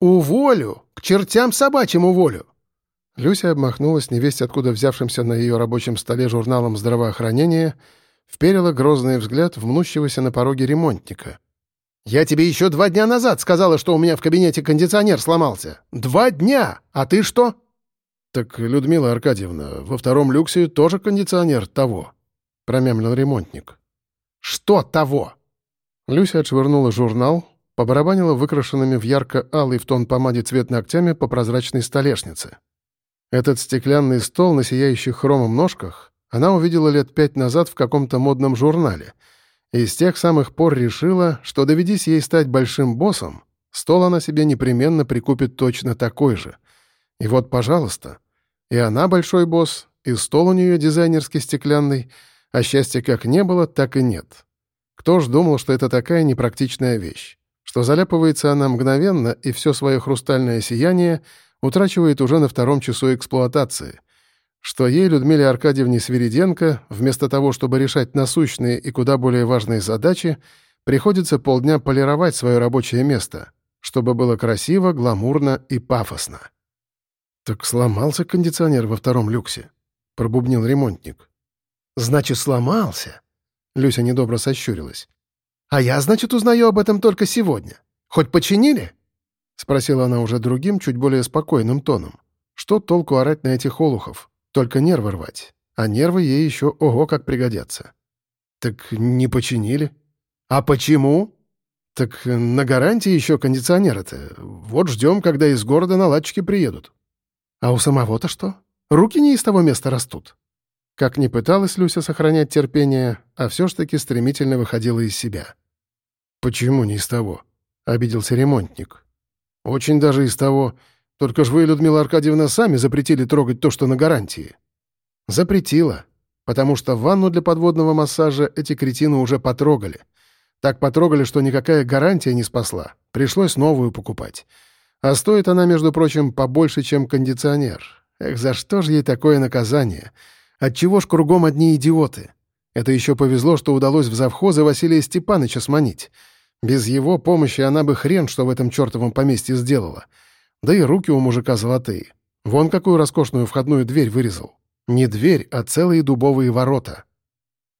«Уволю! К чертям собачьим уволю!» Люся обмахнулась невесть, откуда взявшимся на ее рабочем столе журналом здравоохранения, вперила грозный взгляд в мнущегося на пороге ремонтника. «Я тебе еще два дня назад сказала, что у меня в кабинете кондиционер сломался. Два дня! А ты что?» «Так, Людмила Аркадьевна, во втором люксе тоже кондиционер того», — промямлил ремонтник. «Что того?» Люся отшвырнула журнал, побарабанила выкрашенными в ярко-алый в тон помаде цвет ногтями по прозрачной столешнице. Этот стеклянный стол на сияющих хромом ножках она увидела лет пять назад в каком-то модном журнале, и с тех самых пор решила, что доведись ей стать большим боссом, стол она себе непременно прикупит точно такой же. И вот, пожалуйста, и она большой босс, и стол у нее дизайнерский стеклянный, а счастья как не было, так и нет. Кто ж думал, что это такая непрактичная вещь? Что заляпывается она мгновенно, и все свое хрустальное сияние — утрачивает уже на втором часу эксплуатации, что ей, Людмиле Аркадьевне Свириденко, вместо того, чтобы решать насущные и куда более важные задачи, приходится полдня полировать свое рабочее место, чтобы было красиво, гламурно и пафосно. «Так сломался кондиционер во втором люксе», — пробубнил ремонтник. «Значит, сломался?» — Люся недобро сощурилась. «А я, значит, узнаю об этом только сегодня. Хоть починили?» — спросила она уже другим, чуть более спокойным тоном. «Что толку орать на этих олухов? Только нервы рвать. А нервы ей еще ого как пригодятся». «Так не починили». «А почему?» «Так на гарантии еще кондиционеры-то. Вот ждем, когда из города наладчики приедут». «А у самого-то что? Руки не из того места растут». Как ни пыталась Люся сохранять терпение, а все ж таки стремительно выходила из себя. «Почему не из того?» — обиделся ремонтник. «Очень даже из того. Только ж вы, Людмила Аркадьевна, сами запретили трогать то, что на гарантии». «Запретила, потому что ванну для подводного массажа эти кретины уже потрогали. Так потрогали, что никакая гарантия не спасла. Пришлось новую покупать. А стоит она, между прочим, побольше, чем кондиционер. Эх, за что же ей такое наказание? Отчего ж кругом одни идиоты? Это еще повезло, что удалось в завхозы Василия Степановича сманить». Без его помощи она бы хрен что в этом чертовом поместье сделала. Да и руки у мужика золотые. Вон какую роскошную входную дверь вырезал. Не дверь, а целые дубовые ворота.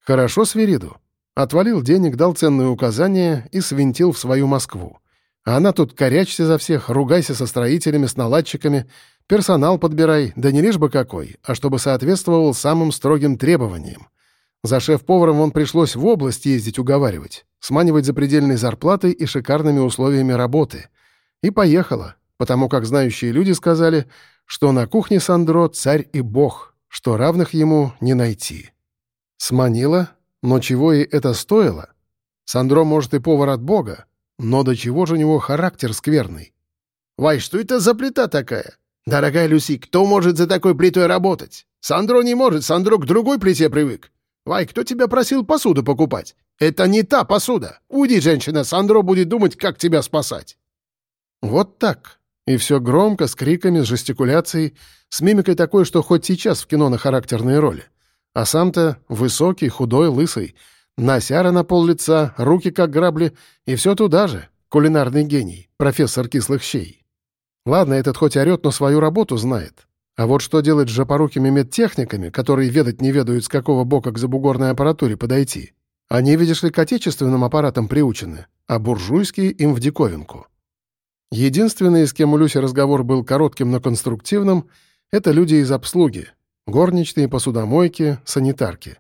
Хорошо Свириду. Отвалил денег, дал ценные указания и свинтил в свою Москву. А она тут корячься за всех, ругайся со строителями, с наладчиками, персонал подбирай, да не лишь бы какой, а чтобы соответствовал самым строгим требованиям. За шеф-поваром вон пришлось в область ездить уговаривать сманивать запредельной зарплатой и шикарными условиями работы. И поехала, потому как знающие люди сказали, что на кухне Сандро царь и бог, что равных ему не найти. Сманила, но чего ей это стоило? Сандро, может, и повар от бога, но до чего же у него характер скверный? «Вай, что это за плита такая? Дорогая Люси, кто может за такой плитой работать? Сандро не может, Сандро к другой плите привык. Вай, кто тебя просил посуду покупать? Это не та посуда. Уйди, женщина, Сандро будет думать, как тебя спасать. Вот так. И все громко, с криками, с жестикуляцией, с мимикой такой, что хоть сейчас в кино на характерные роли. А сам-то высокий, худой, лысый, носяра на пол лица, руки как грабли, и все туда же, кулинарный гений, профессор кислых щей. Ладно, этот хоть орёт, но свою работу знает. А вот что делать с жопорукими медтехниками, которые ведать не ведают, с какого бока к забугорной аппаратуре подойти? Они, видишь ли, к отечественным аппаратам приучены, а буржуйские им в диковинку. Единственные, с кем у Люси разговор был коротким, но конструктивным, это люди из обслуги, горничные, посудомойки, санитарки.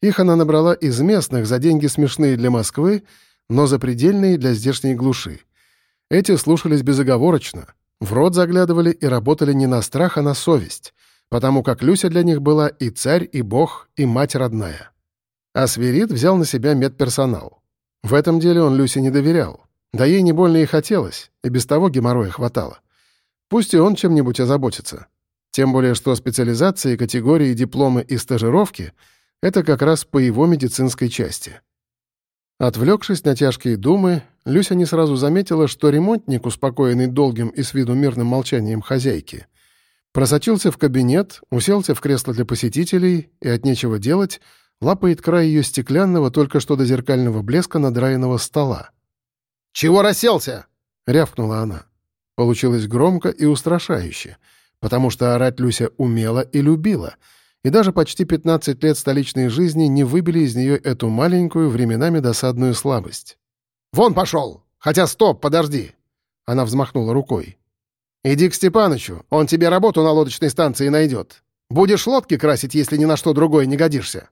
Их она набрала из местных за деньги смешные для Москвы, но запредельные для здешней глуши. Эти слушались безоговорочно, в рот заглядывали и работали не на страх, а на совесть, потому как Люся для них была и царь, и бог, и мать родная. А Сверид взял на себя медперсонал. В этом деле он Люсе не доверял. Да ей не больно и хотелось, и без того геморроя хватало. Пусть и он чем-нибудь озаботится. Тем более, что специализации, категории, дипломы и стажировки — это как раз по его медицинской части. Отвлекшись на тяжкие думы, Люся не сразу заметила, что ремонтник, успокоенный долгим и с виду мирным молчанием хозяйки, просочился в кабинет, уселся в кресло для посетителей и от нечего делать лапает край ее стеклянного, только что до зеркального блеска надраенного стола. «Чего расселся?» — рявкнула она. Получилось громко и устрашающе, потому что орать Люся умела и любила, и даже почти 15 лет столичной жизни не выбили из нее эту маленькую, временами досадную слабость. «Вон пошел! Хотя стоп, подожди!» Она взмахнула рукой. «Иди к Степанычу, он тебе работу на лодочной станции найдет. Будешь лодки красить, если ни на что другое не годишься».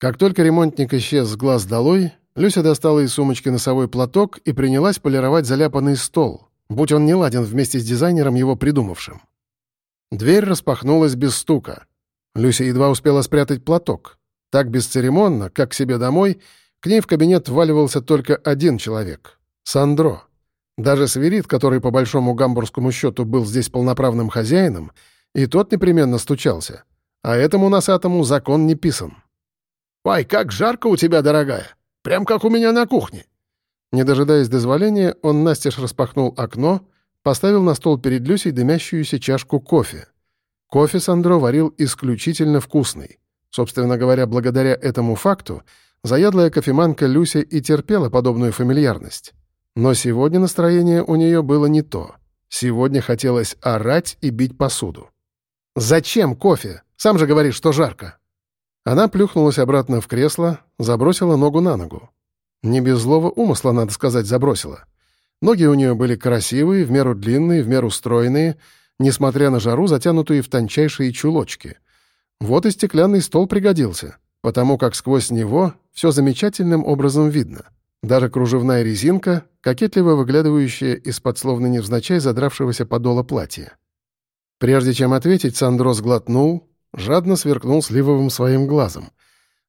Как только ремонтник исчез с глаз долой, Люся достала из сумочки носовой платок и принялась полировать заляпанный стол, будь он не ладен вместе с дизайнером, его придумавшим. Дверь распахнулась без стука. Люся едва успела спрятать платок. Так бесцеремонно, как к себе домой, к ней в кабинет вваливался только один человек — Сандро. Даже Сверид, который по большому гамбургскому счету был здесь полноправным хозяином, и тот непременно стучался. А этому носатому закон не писан. «Ой, как жарко у тебя, дорогая! Прям как у меня на кухне!» Не дожидаясь дозволения, он настежь распахнул окно, поставил на стол перед Люсей дымящуюся чашку кофе. Кофе Сандро варил исключительно вкусный. Собственно говоря, благодаря этому факту заядлая кофеманка Люся и терпела подобную фамильярность. Но сегодня настроение у нее было не то. Сегодня хотелось орать и бить посуду. «Зачем кофе? Сам же говоришь, что жарко». Она плюхнулась обратно в кресло, забросила ногу на ногу. Не без злого умысла, надо сказать, забросила. Ноги у нее были красивые, в меру длинные, в меру стройные, несмотря на жару, затянутые в тончайшие чулочки. Вот и стеклянный стол пригодился, потому как сквозь него все замечательным образом видно — даже кружевная резинка, кокетливо выглядывающая из-под словно невзначай задравшегося подола платья. Прежде чем ответить, Сандро сглотнул, жадно сверкнул сливовым своим глазом.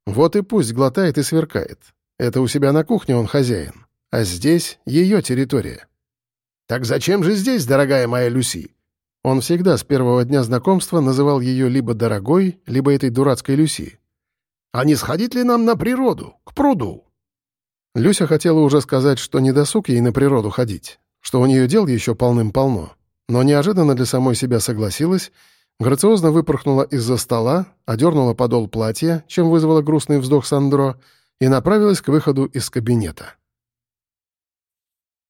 Вот и пусть глотает и сверкает. Это у себя на кухне он хозяин, а здесь ее территория. «Так зачем же здесь, дорогая моя Люси?» Он всегда с первого дня знакомства называл ее либо дорогой, либо этой дурацкой Люси. «А не сходить ли нам на природу, к пруду?» Люся хотела уже сказать, что не досуг ей на природу ходить, что у нее дел еще полным-полно, но неожиданно для самой себя согласилась, грациозно выпорхнула из-за стола, одернула подол платья, чем вызвала грустный вздох Сандро, и направилась к выходу из кабинета.